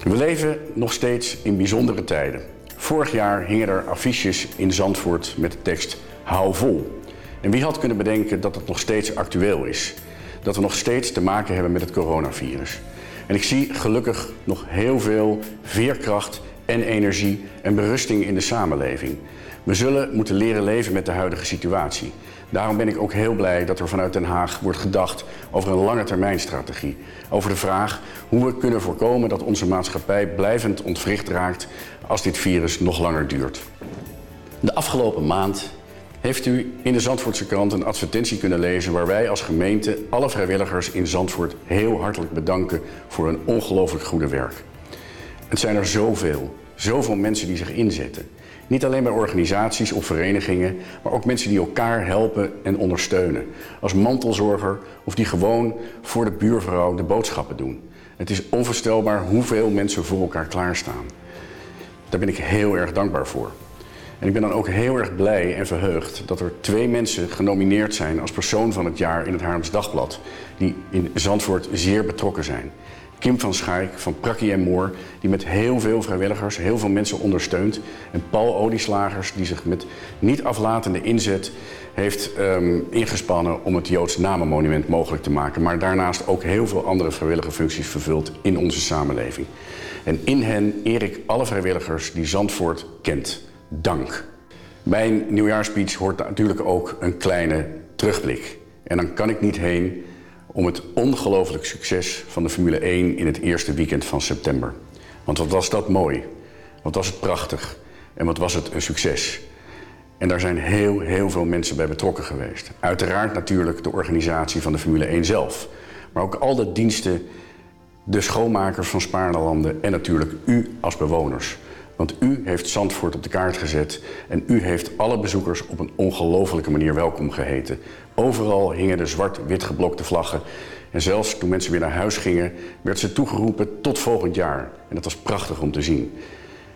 Speaker 12: We leven nog steeds in bijzondere tijden. Vorig jaar hingen er affiches in Zandvoort met de tekst Hou vol. En wie had kunnen bedenken dat het nog steeds actueel is? Dat we nog steeds te maken hebben met het coronavirus. En ik zie gelukkig nog heel veel veerkracht en energie en berusting in de samenleving. We zullen moeten leren leven met de huidige situatie. Daarom ben ik ook heel blij dat er vanuit Den Haag wordt gedacht over een lange termijnstrategie. Over de vraag hoe we kunnen voorkomen dat onze maatschappij blijvend ontwricht raakt als dit virus nog langer duurt. De afgelopen maand heeft u in de Zandvoortse krant een advertentie kunnen lezen waar wij als gemeente alle vrijwilligers in Zandvoort heel hartelijk bedanken voor hun ongelooflijk goede werk. Het zijn er zoveel, zoveel mensen die zich inzetten. Niet alleen bij organisaties of verenigingen, maar ook mensen die elkaar helpen en ondersteunen. Als mantelzorger of die gewoon voor de buurvrouw de boodschappen doen. Het is onvoorstelbaar hoeveel mensen voor elkaar klaarstaan. Daar ben ik heel erg dankbaar voor. En ik ben dan ook heel erg blij en verheugd dat er twee mensen genomineerd zijn als persoon van het jaar in het Haarlems Dagblad, die in Zandvoort zeer betrokken zijn. Kim van Schaik van Prakkie en Moor, die met heel veel vrijwilligers heel veel mensen ondersteunt. En Paul Olieslagers, die zich met niet aflatende inzet heeft ehm, ingespannen om het Joods Namenmonument mogelijk te maken. Maar daarnaast ook heel veel andere vrijwillige functies vervult in onze samenleving. En in hen eer ik alle vrijwilligers die Zandvoort kent. Dank. Bij een nieuwjaarspeech hoort natuurlijk ook een kleine terugblik. En dan kan ik niet heen om het ongelooflijk succes van de Formule 1 in het eerste weekend van september. Want wat was dat mooi. Wat was het prachtig. En wat was het een succes. En daar zijn heel, heel veel mensen bij betrokken geweest. Uiteraard natuurlijk de organisatie van de Formule 1 zelf. Maar ook al de diensten, de schoonmakers van Spaarlanden en natuurlijk u als bewoners. Want u heeft Zandvoort op de kaart gezet en u heeft alle bezoekers op een ongelofelijke manier welkom geheten. Overal hingen de zwart-wit geblokte vlaggen. En zelfs toen mensen weer naar huis gingen, werd ze toegeroepen tot volgend jaar. En dat was prachtig om te zien.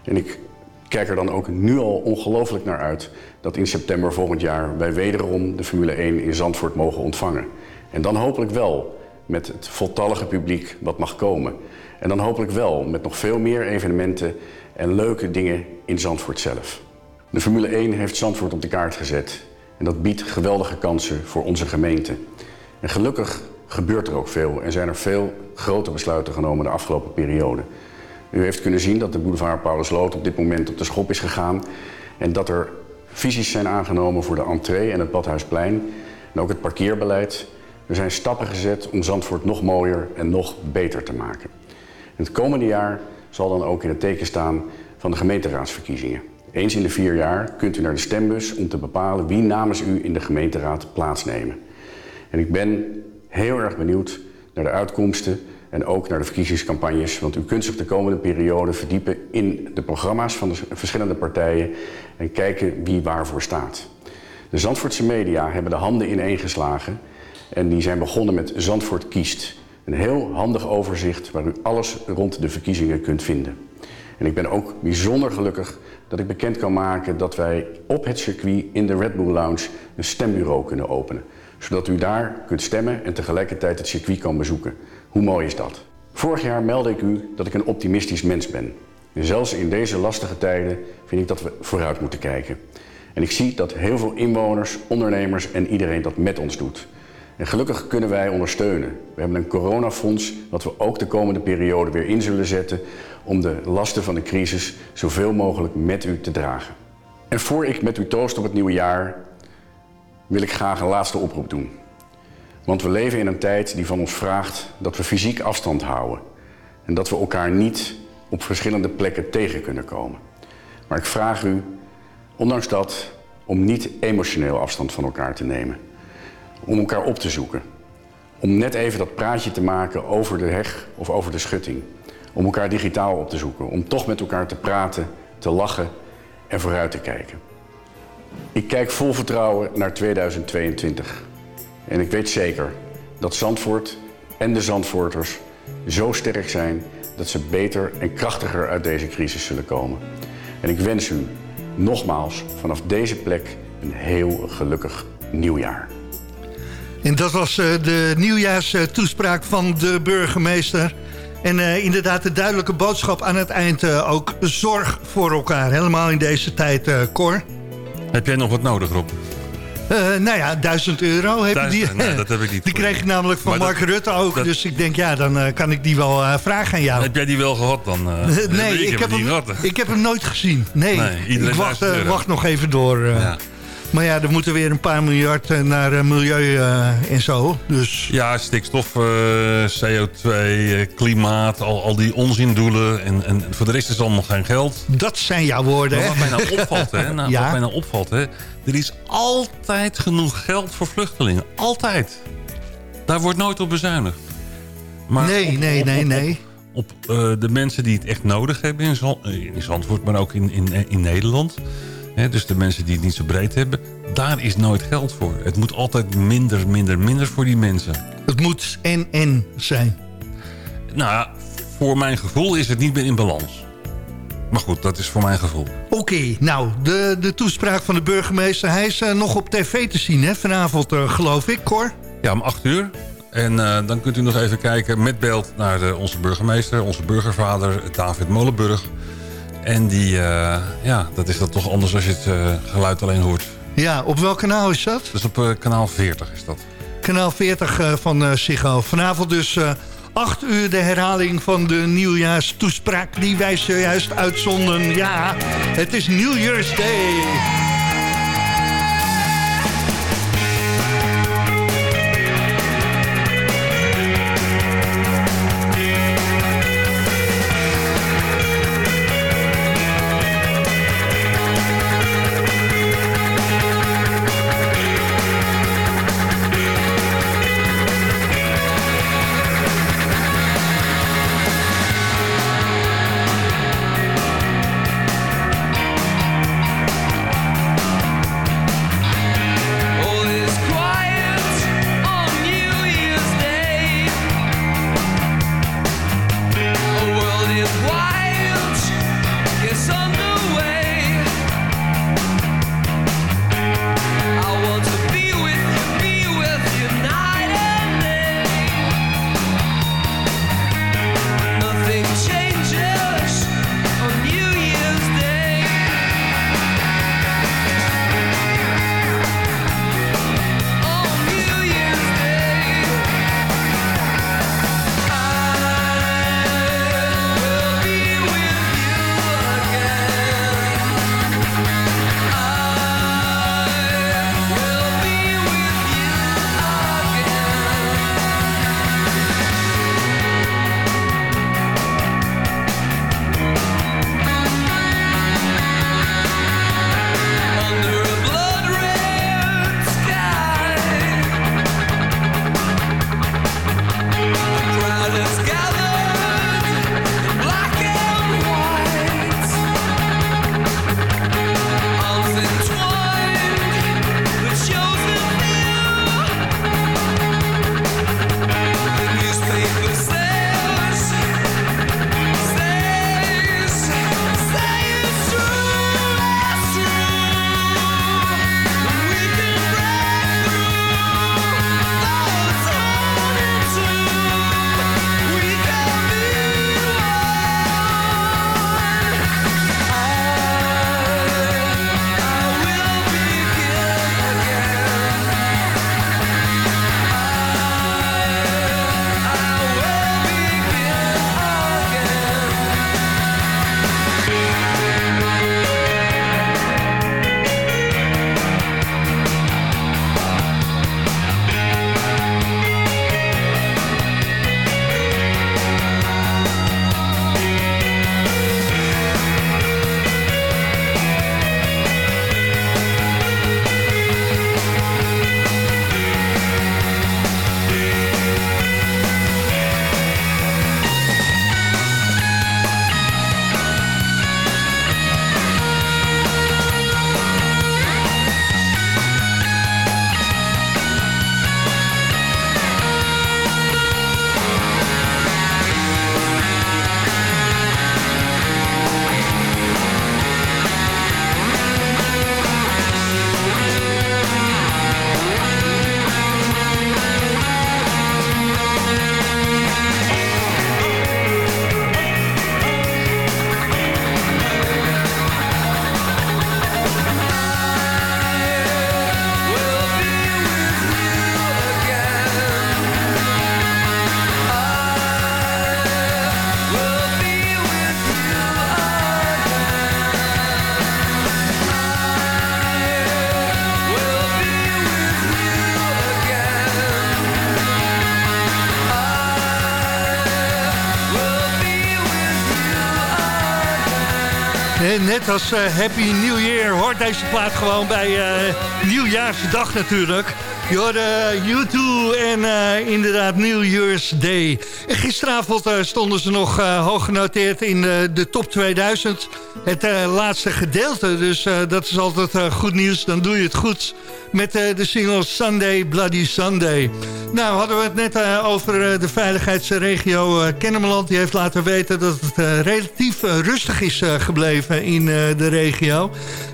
Speaker 12: En ik kijk er dan ook nu al ongelooflijk naar uit dat in september volgend jaar wij wederom de Formule 1 in Zandvoort mogen ontvangen. En dan hopelijk wel met het voltallige publiek wat mag komen. En dan hopelijk wel met nog veel meer evenementen en leuke dingen in Zandvoort zelf. De Formule 1 heeft Zandvoort op de kaart gezet en dat biedt geweldige kansen voor onze gemeente. En gelukkig gebeurt er ook veel en zijn er veel grote besluiten genomen de afgelopen periode. U heeft kunnen zien dat de boulevard Paulusloot op dit moment op de schop is gegaan en dat er visies zijn aangenomen voor de entree en het Badhuisplein en ook het parkeerbeleid. Er zijn stappen gezet om Zandvoort nog mooier en nog beter te maken. En het komende jaar zal dan ook in het teken staan van de gemeenteraadsverkiezingen. Eens in de vier jaar kunt u naar de stembus om te bepalen wie namens u in de gemeenteraad plaatsnemen. En ik ben heel erg benieuwd naar de uitkomsten en ook naar de verkiezingscampagnes. Want u kunt zich de komende periode verdiepen in de programma's van de verschillende partijen en kijken wie waarvoor staat. De Zandvoortse media hebben de handen ineengeslagen en die zijn begonnen met Zandvoort kiest. Een heel handig overzicht waar u alles rond de verkiezingen kunt vinden. En ik ben ook bijzonder gelukkig dat ik bekend kan maken dat wij op het circuit in de Red Bull Lounge een stembureau kunnen openen. Zodat u daar kunt stemmen en tegelijkertijd het circuit kan bezoeken. Hoe mooi is dat? Vorig jaar meldde ik u dat ik een optimistisch mens ben. En zelfs in deze lastige tijden vind ik dat we vooruit moeten kijken. En ik zie dat heel veel inwoners, ondernemers en iedereen dat met ons doet. En gelukkig kunnen wij ondersteunen. We hebben een coronafonds dat we ook de komende periode weer in zullen zetten om de lasten van de crisis zoveel mogelijk met u te dragen. En voor ik met u toost op het nieuwe jaar wil ik graag een laatste oproep doen. Want we leven in een tijd die van ons vraagt dat we fysiek afstand houden. En dat we elkaar niet op verschillende plekken tegen kunnen komen. Maar ik vraag u, ondanks dat, om niet emotioneel afstand van elkaar te nemen. Om elkaar op te zoeken. Om net even dat praatje te maken over de heg of over de schutting. Om elkaar digitaal op te zoeken. Om toch met elkaar te praten, te lachen en vooruit te kijken. Ik kijk vol vertrouwen naar 2022. En ik weet zeker dat Zandvoort en de Zandvoorters zo sterk zijn dat ze beter en krachtiger uit deze crisis zullen komen. En ik wens u nogmaals vanaf deze plek een heel gelukkig nieuwjaar.
Speaker 5: En dat was eh, de nieuwjaarstoespraak van de burgemeester. En eh, inderdaad de duidelijke boodschap aan het eind eh, ook zorg voor elkaar. Helemaal in deze tijd, eh Cor.
Speaker 6: Heb jij nog wat nodig, Rob?
Speaker 5: Nou ja, 1000 euro heb
Speaker 6: Duizend-
Speaker 5: je die.
Speaker 6: nee, dat heb ik niet
Speaker 5: Die kreeg ik namelijk van
Speaker 6: Maar
Speaker 5: Mark
Speaker 6: dat-
Speaker 5: Rutte ook.
Speaker 6: dat-
Speaker 5: Dus ik denk, ja, dan kan ik die wel vragen aan jou.
Speaker 6: Heb jij die wel gehad dan?
Speaker 5: nee,
Speaker 6: ik,
Speaker 5: ik, heb
Speaker 6: hem
Speaker 5: ik heb hem nooit gezien. Nee,
Speaker 6: Nee,
Speaker 5: ik wacht,
Speaker 6: 1000 euro.
Speaker 5: wacht nog even door.
Speaker 6: Ja.
Speaker 5: Maar ja, er moeten weer een paar miljard eh, naar eh, milieu eh, en zo. Dus
Speaker 6: Ja, stikstof, eh, CO2, eh, klimaat, al, al die onzindoelen. En, en voor de rest is allemaal geen geld.
Speaker 5: dat zijn jouw woorden,
Speaker 6: Maar wat mij nou opvalt, hè, nou,
Speaker 5: Ja.
Speaker 6: wat mij nou opvalt hè, er is altijd genoeg geld voor vluchtelingen. Altijd. Daar wordt nooit op bezuinigd. Maar
Speaker 5: Nee,
Speaker 6: op-
Speaker 5: nee,
Speaker 6: op-
Speaker 5: nee, nee.
Speaker 6: Op eh, de mensen die het echt nodig hebben in, Zand, eh, in Zandvoort, maar ook in, in, in Nederland. Dus de mensen die het niet zo breed hebben, daar is nooit geld voor. Het moet altijd minder, minder, minder voor die mensen.
Speaker 5: Het moet en-en zijn.
Speaker 6: Nou, ja, voor mijn gevoel is het niet meer in balans. Maar goed, dat is voor mijn gevoel.
Speaker 5: Oké, nou, de, de toespraak van de burgemeester. Hij is eh, nog op tv te zien, hè? Vanavond, eh, geloof ik, Cor.
Speaker 6: Ja, om 8 uur. En eh, dan kunt u nog even kijken met beeld naar de, onze burgemeester, onze burgervader David Molenburg. En die, eh, ja, dat is dat toch anders als je het eh, geluid alleen hoort.
Speaker 5: Ja, op welk kanaal is dat?
Speaker 6: Dus op eh, kanaal 40 is dat.
Speaker 5: Kanaal 40 eh, van Ziggo. Vanavond dus eh 8 uur de herhaling van de nieuwjaarstoespraak... die wij zojuist uitzonden. Ja, het is New Year's Day. Net als eh, Happy New Year hoort deze plaat gewoon bij eh, Nieuwjaarsdag natuurlijk. Je hoorde U2 en eh, inderdaad New Year's Day. En gisteravond eh, stonden ze nog eh, hoog genoteerd in de, top 2000. Het eh, laatste gedeelte, dus eh, dat is altijd eh, goed nieuws. Dan doe je het goed met eh, de single Sunday Bloody Sunday. Nou, hadden we het net eh, over eh, de veiligheidsregio eh, Kennemerland. Die heeft laten weten dat het eh, relatief eh, rustig is eh, gebleven in eh, de regio.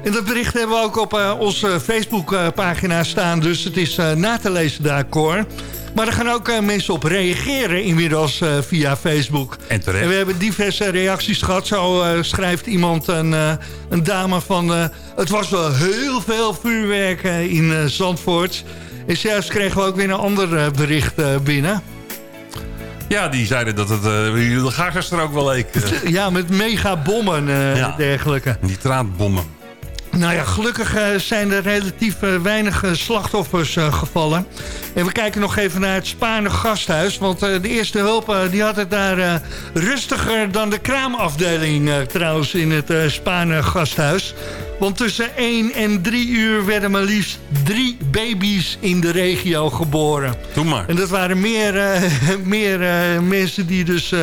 Speaker 5: En dat bericht hebben we ook op eh, onze Facebookpagina staan. Dus het is eh, na te lezen daar, Cor. Maar er gaan ook eh, mensen op reageren inmiddels eh, via Facebook.
Speaker 6: En terecht.
Speaker 5: En we hebben diverse reacties gehad. Zo eh, schrijft iemand, een, eh, een dame van... eh, het was wel heel veel vuurwerk eh, in eh, Zandvoort. En zelfs kregen we ook weer een ander eh, bericht eh, binnen.
Speaker 6: Ja, die zeiden dat het uh, de gagers er ook wel leek. eh.
Speaker 5: Ja, met megabommen en
Speaker 6: Ja.
Speaker 5: dergelijke.
Speaker 6: Nitraatbommen.
Speaker 5: Nou ja, gelukkig eh, zijn er relatief eh, weinig eh, slachtoffers gevallen. En we kijken nog even naar het Spaarne gasthuis. Want de eerste hulp die had het daar rustiger dan de kraamafdeling trouwens in het Spaarne gasthuis. Want tussen 1 en 3 uur werden maar liefst drie baby's in de regio geboren.
Speaker 6: Doe maar.
Speaker 5: En dat waren meer, meer mensen die dus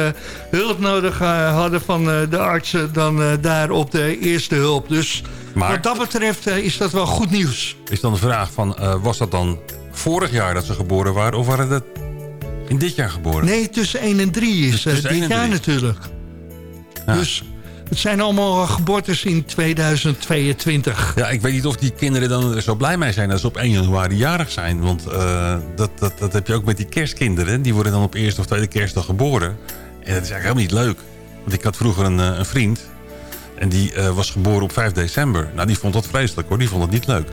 Speaker 5: hulp nodig hadden van de artsen dan daar op de eerste hulp. Dus
Speaker 6: Maar-
Speaker 5: wat dat betreft eh, is dat wel goed nieuws.
Speaker 6: Is dan de vraag van, eh, was dat dan vorig jaar dat ze geboren waren... of waren dat in dit jaar geboren?
Speaker 5: Nee, tussen 1 en 3 is
Speaker 6: Dus
Speaker 5: eh, dit
Speaker 6: 1 en
Speaker 5: jaar
Speaker 6: 3.
Speaker 5: natuurlijk.
Speaker 6: Ja.
Speaker 5: Dus het zijn allemaal geboortes in 2022.
Speaker 6: Ja, ik weet niet of die kinderen dan er zo blij mee zijn... dat ze op 1 januari jarig zijn. Want dat, dat, dat heb je ook met die kerstkinderen. Die worden dan op eerste of tweede kerstdag geboren. En dat is eigenlijk helemaal niet leuk. Want ik had vroeger een, een vriend... en die eh, was geboren op 5 december. Nou, die vond dat vreselijk hoor. Die vond het niet leuk.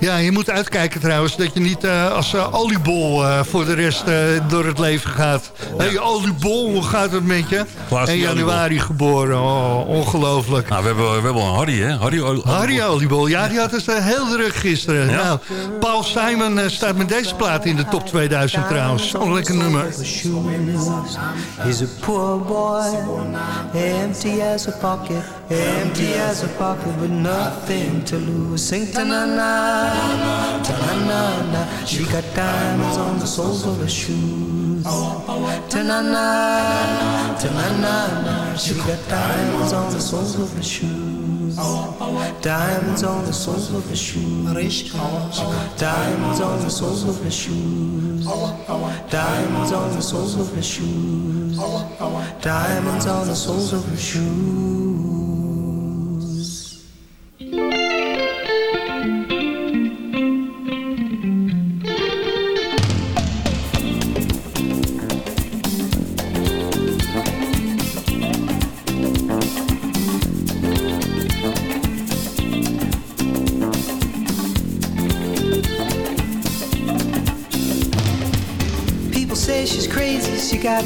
Speaker 5: Ja, je moet uitkijken trouwens dat je niet eh, als eh, oliebol eh, voor de rest eh, door het leven gaat. Hé, hey, oliebol, hoe gaat het met je?
Speaker 6: Klaas
Speaker 5: 1
Speaker 6: die
Speaker 5: januari geboren, oh, ongelooflijk.
Speaker 6: Nou, we hebben, we hebben wel een Harry, hè? Harry,
Speaker 5: Harry Oliebol, ja, die had het heel druk gisteren.
Speaker 6: Ja.
Speaker 5: Nou, Paul Simon staat met deze plaat in de top 2000 trouwens. Zo'n lekker nummer.
Speaker 10: He's a poor boy, empty as a pocket, empty as a pocket with nothing to lose. Sing ta na na, ta na na na. She got diamonds on the soles of her shoes. Ta na na, ta na na na. She got diamonds on the soles of her shoes. Diamonds on the soles of her shoes. Diamonds on the soles of her shoes. Diamonds on the soles of her shoes. Diamonds on the soles of her shoes.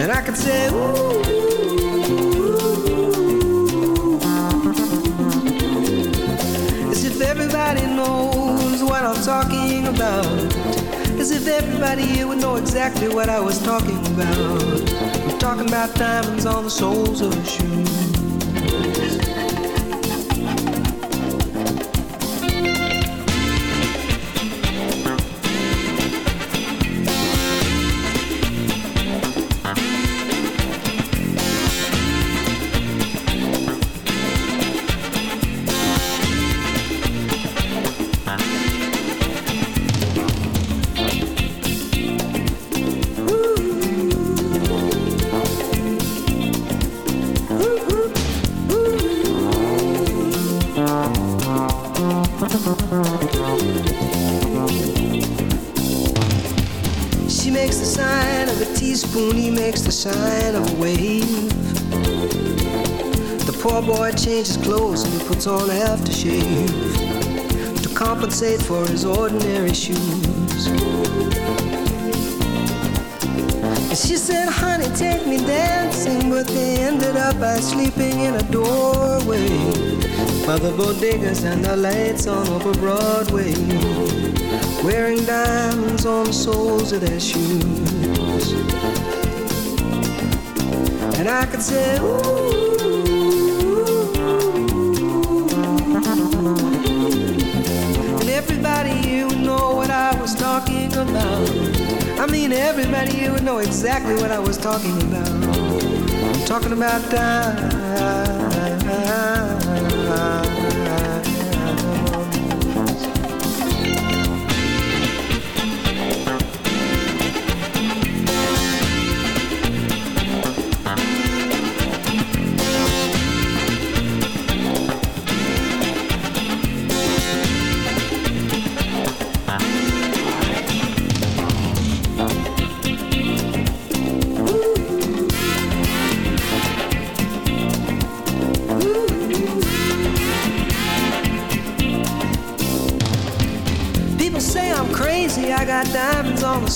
Speaker 10: And I could say, Ooh. ooh, ooh, As if everybody knows what I'm talking about. As if everybody here would know exactly what I was talking about. I'm talking about diamonds on the soles of shoes. Sign of a makes the wave. poor boy changes clothes and he puts on aftershave to compensate for his ordinary shoes. And she said, honey, take me dancing, but they ended up by sleeping in a doorway by the bodegas and the lights on over Broadway, wearing diamonds on the soles of their shoes. I could say, ooh. And everybody you would know what I was talking about. I mean, everybody you would know exactly what I was talking about. I'm talking about diamonds.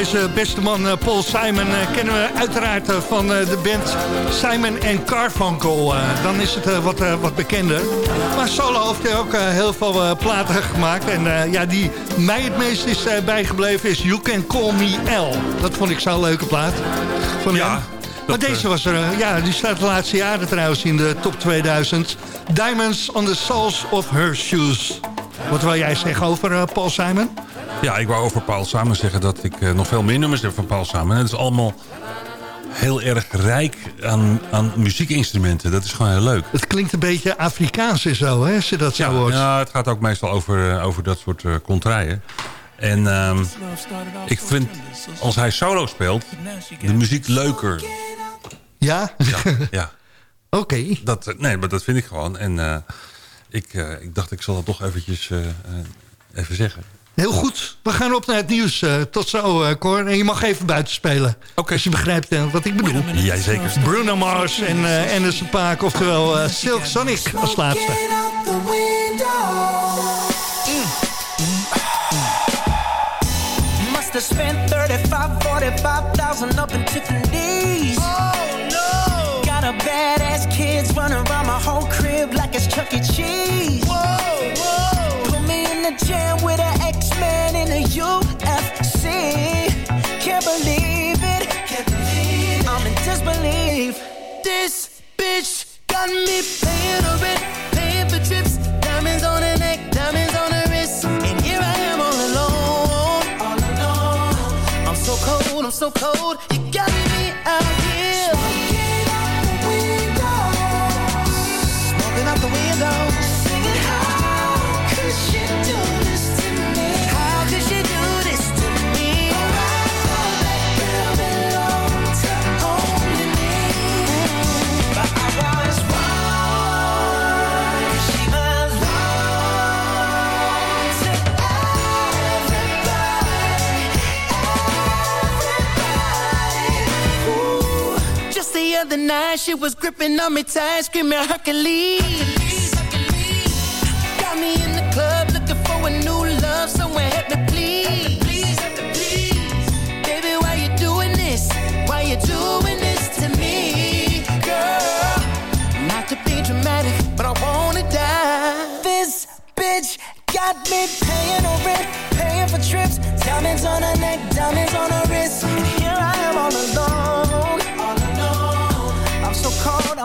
Speaker 5: Deze beste man eh, Paul Simon eh, kennen we uiteraard eh, van de band Simon en Carfunkel. Dan is het wat, wat bekender. Maar solo heeft hij ook heel veel platen gemaakt. En ja, die mij het meest is bijgebleven is You Can Call Me L. Dat vond ik zo'n leuke plaat. Van
Speaker 6: Ja,
Speaker 5: hem. Maar deze was er, ja, die staat de laatste jaren trouwens in de top 2000. Diamonds on the Soles of Her Shoes. Wat wil jij zeggen over Paul Simon?
Speaker 6: Ja, ik wou over Paul Simon zeggen dat ik eh, nog veel meer nummers heb van Paul Simon. Het is allemaal heel erg rijk aan, aan muziekinstrumenten. Dat is gewoon heel leuk.
Speaker 5: Het klinkt een beetje Afrikaans en zo, hè, als je dat zo
Speaker 6: Ja,
Speaker 5: hoort.
Speaker 6: ja, het gaat ook meestal over, eh, over dat soort eh contraien. En ehm, ik vind, als hij solo speelt, de muziek leuker.
Speaker 5: Ja?
Speaker 6: Ja, ja.
Speaker 5: Oké.
Speaker 6: Dat, nee, maar dat vind ik gewoon. En ik, ik dacht, ik zal dat toch eventjes even zeggen.
Speaker 5: Heel goed. We gaan op naar het nieuws. Eh, tot zo, eh Cor. En je mag even buiten spelen. Als je begrijpt eh, wat ik bedoel.
Speaker 6: Jij zeker.
Speaker 5: Bruno Mars en eh Anderson Paak. Oftewel eh, Silk Sonic als laatste.
Speaker 8: Must have spent 35, 45,000 up in Tiffany's. Oh no! Got a badass kids running around my whole crib like it's Chuck E. Cheese. So cold, I'm so cold. You got me out other night, she was gripping on me tight, screaming Hercules.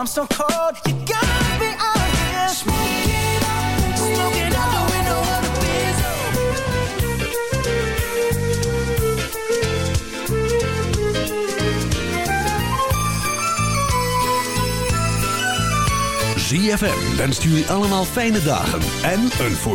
Speaker 8: I'm so cold. You got me out here. Out the window the
Speaker 1: ZFM wenst jullie allemaal fijne dagen en een.